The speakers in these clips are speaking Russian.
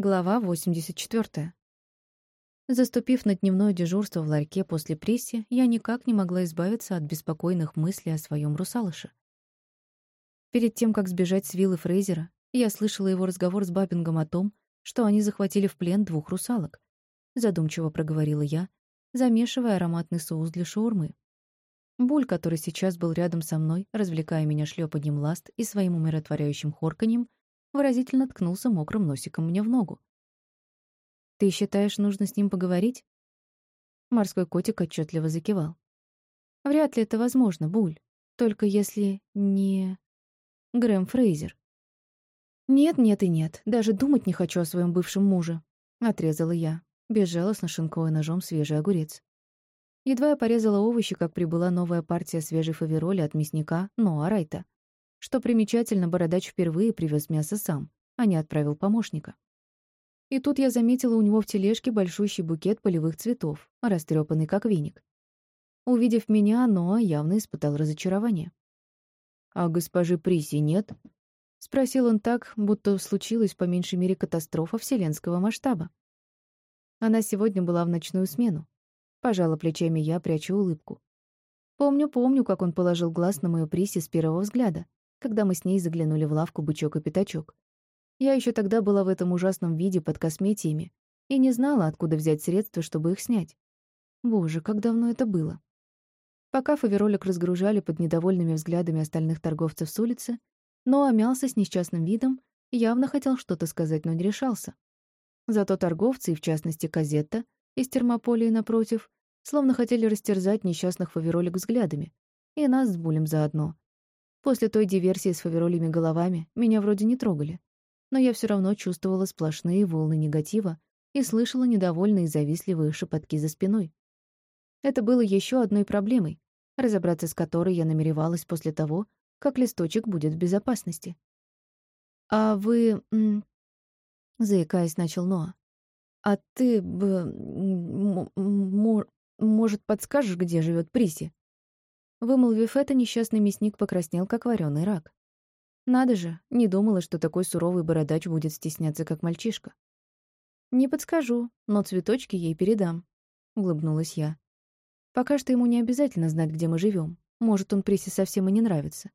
Глава 84. Заступив на дневное дежурство в ларьке после пресси, я никак не могла избавиться от беспокойных мыслей о своем русалыше. Перед тем, как сбежать с виллы Фрейзера, я слышала его разговор с Бабингом о том, что они захватили в плен двух русалок. Задумчиво проговорила я, замешивая ароматный соус для шаурмы. Буль, который сейчас был рядом со мной, развлекая меня шлепаньем ласт и своим умиротворяющим хорканьем, выразительно ткнулся мокрым носиком мне в ногу. «Ты считаешь, нужно с ним поговорить?» Морской котик отчетливо закивал. «Вряд ли это возможно, Буль. Только если не... Грэм Фрейзер». «Нет, нет и нет. Даже думать не хочу о своем бывшем муже», — отрезала я, безжалостно шинковая ножом свежий огурец. Едва я порезала овощи, как прибыла новая партия свежей фавероли от мясника Ноа Райта. Что примечательно, бородач впервые привез мясо сам, а не отправил помощника. И тут я заметила у него в тележке большущий букет полевых цветов, растрепанный как веник. Увидев меня, Ноа явно испытал разочарование. «А госпожи Приси нет?» — спросил он так, будто случилась по меньшей мере катастрофа вселенского масштаба. Она сегодня была в ночную смену. Пожала плечами я, прячу улыбку. Помню, помню, как он положил глаз на мою Приси с первого взгляда, когда мы с ней заглянули в лавку «Бычок и пятачок». Я еще тогда была в этом ужасном виде под косметиями и не знала, откуда взять средства, чтобы их снять. Боже, как давно это было. Пока фаверолик разгружали под недовольными взглядами остальных торговцев с улицы, но омялся с несчастным видом, явно хотел что-то сказать, но не решался. Зато торговцы, и в частности Казетта, из термополии напротив, словно хотели растерзать несчастных фаверолик взглядами, и нас с Булем заодно, После той диверсии с фаверолями головами меня вроде не трогали, но я все равно чувствовала сплошные волны негатива и слышала недовольные завистливые шепотки за спиной. Это было еще одной проблемой, разобраться с которой я намеревалась после того, как листочек будет в безопасности. «А вы...» — заикаясь, начал Ноа. «А ты... Б... Может, подскажешь, где живет Приси?» Вымолвив это, несчастный мясник покраснел, как вареный рак. Надо же, не думала, что такой суровый бородач будет стесняться, как мальчишка. «Не подскажу, но цветочки ей передам», — улыбнулась я. «Пока что ему не обязательно знать, где мы живем. Может, он Присе совсем и не нравится.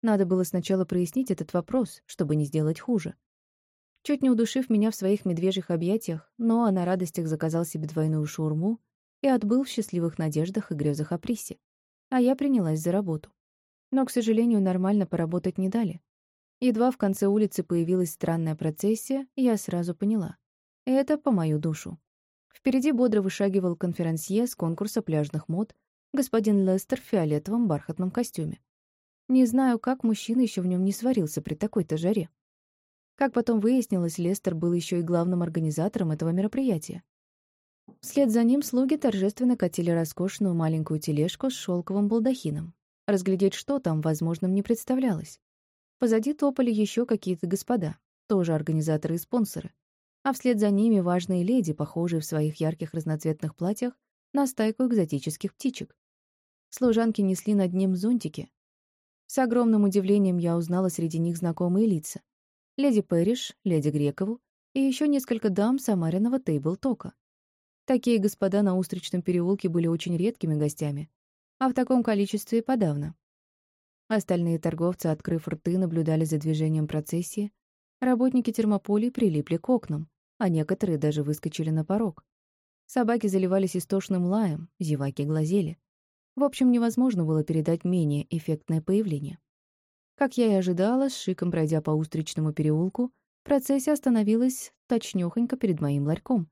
Надо было сначала прояснить этот вопрос, чтобы не сделать хуже». Чуть не удушив меня в своих медвежьих объятиях, но на радостях заказал себе двойную шаурму и отбыл в счастливых надеждах и грезах о Присе а я принялась за работу. Но, к сожалению, нормально поработать не дали. Едва в конце улицы появилась странная процессия, я сразу поняла. Это по мою душу. Впереди бодро вышагивал конферансье с конкурса пляжных мод господин Лестер в фиолетовом бархатном костюме. Не знаю, как мужчина еще в нем не сварился при такой-то жаре. Как потом выяснилось, Лестер был еще и главным организатором этого мероприятия. Вслед за ним слуги торжественно катили роскошную маленькую тележку с шелковым балдахином. Разглядеть, что там, возможным не представлялось. Позади топали еще какие-то господа, тоже организаторы и спонсоры. А вслед за ними важные леди, похожие в своих ярких разноцветных платьях на стайку экзотических птичек. Служанки несли над ним зонтики. С огромным удивлением я узнала среди них знакомые лица. Леди Пэриш, леди Грекову и еще несколько дам Самариного Тейбл-Тока. Такие господа на Устричном переулке были очень редкими гостями, а в таком количестве и подавно. Остальные торговцы, открыв рты, наблюдали за движением процессии. Работники термополей прилипли к окнам, а некоторые даже выскочили на порог. Собаки заливались истошным лаем, зеваки глазели. В общем, невозможно было передать менее эффектное появление. Как я и ожидала, с шиком пройдя по Устричному переулку, процессия остановилась точнёхонько перед моим ларьком.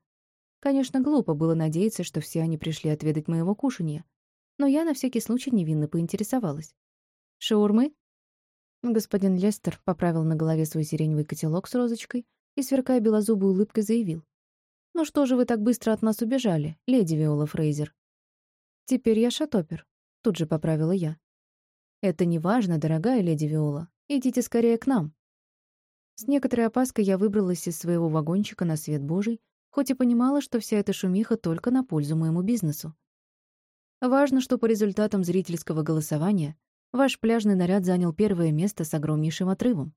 Конечно, глупо было надеяться, что все они пришли отведать моего кушанья, но я на всякий случай невинно поинтересовалась. «Шаурмы?» Господин Лестер поправил на голове свой сиреневый котелок с розочкой и, сверкая белозубой улыбкой, заявил. «Ну что же вы так быстро от нас убежали, леди Виола Фрейзер?» «Теперь я шатопер», — тут же поправила я. «Это не важно, дорогая леди Виола. Идите скорее к нам». С некоторой опаской я выбралась из своего вагончика на свет Божий хоть и понимала, что вся эта шумиха только на пользу моему бизнесу. Важно, что по результатам зрительского голосования ваш пляжный наряд занял первое место с огромнейшим отрывом.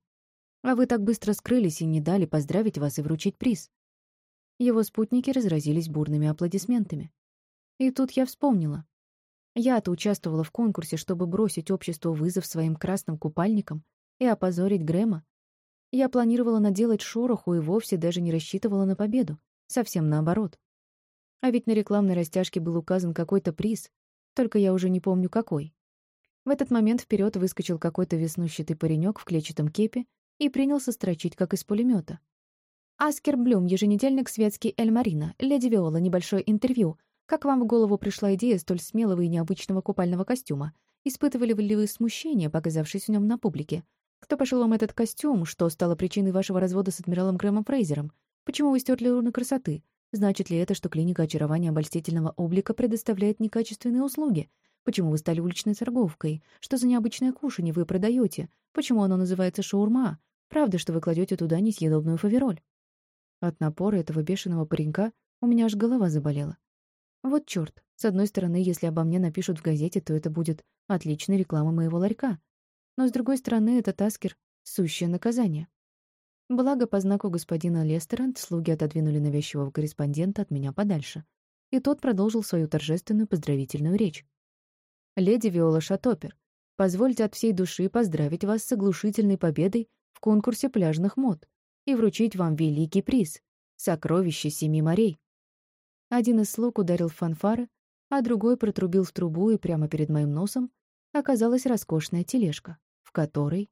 А вы так быстро скрылись и не дали поздравить вас и вручить приз». Его спутники разразились бурными аплодисментами. И тут я вспомнила. Я-то участвовала в конкурсе, чтобы бросить обществу вызов своим красным купальникам и опозорить Грэма. Я планировала наделать шороху и вовсе даже не рассчитывала на победу. Совсем наоборот. А ведь на рекламной растяжке был указан какой-то приз, только я уже не помню какой. В этот момент вперед выскочил какой-то веснущатый паренек в клетчатом кепе и принялся строчить, как из пулемета. «Аскер Блюм, еженедельник светский Эль Марина, леди Виола, небольшое интервью. Как вам в голову пришла идея столь смелого и необычного купального костюма? Испытывали ли вы смущение, показавшись в нем на публике? Кто пошел вам этот костюм? Что стало причиной вашего развода с адмиралом Грэмом Фрейзером? Почему вы стерли руны красоты? Значит ли это, что клиника очарования обольстительного облика предоставляет некачественные услуги? Почему вы стали уличной торговкой? Что за необычное кушанье вы продаете? Почему оно называется шаурма? Правда, что вы кладете туда несъедобную фавероль? От напора этого бешеного паренька у меня аж голова заболела. Вот чёрт. С одной стороны, если обо мне напишут в газете, то это будет отличной рекламой моего ларька. Но с другой стороны, это Таскер — сущее наказание. Благо, по знаку господина Лестера слуги отодвинули навязчивого корреспондента от меня подальше. И тот продолжил свою торжественную поздравительную речь. «Леди Виола Шатопер, позвольте от всей души поздравить вас с оглушительной победой в конкурсе пляжных мод и вручить вам великий приз — сокровище семи морей. Один из слуг ударил фанфары, а другой протрубил в трубу, и прямо перед моим носом оказалась роскошная тележка, в которой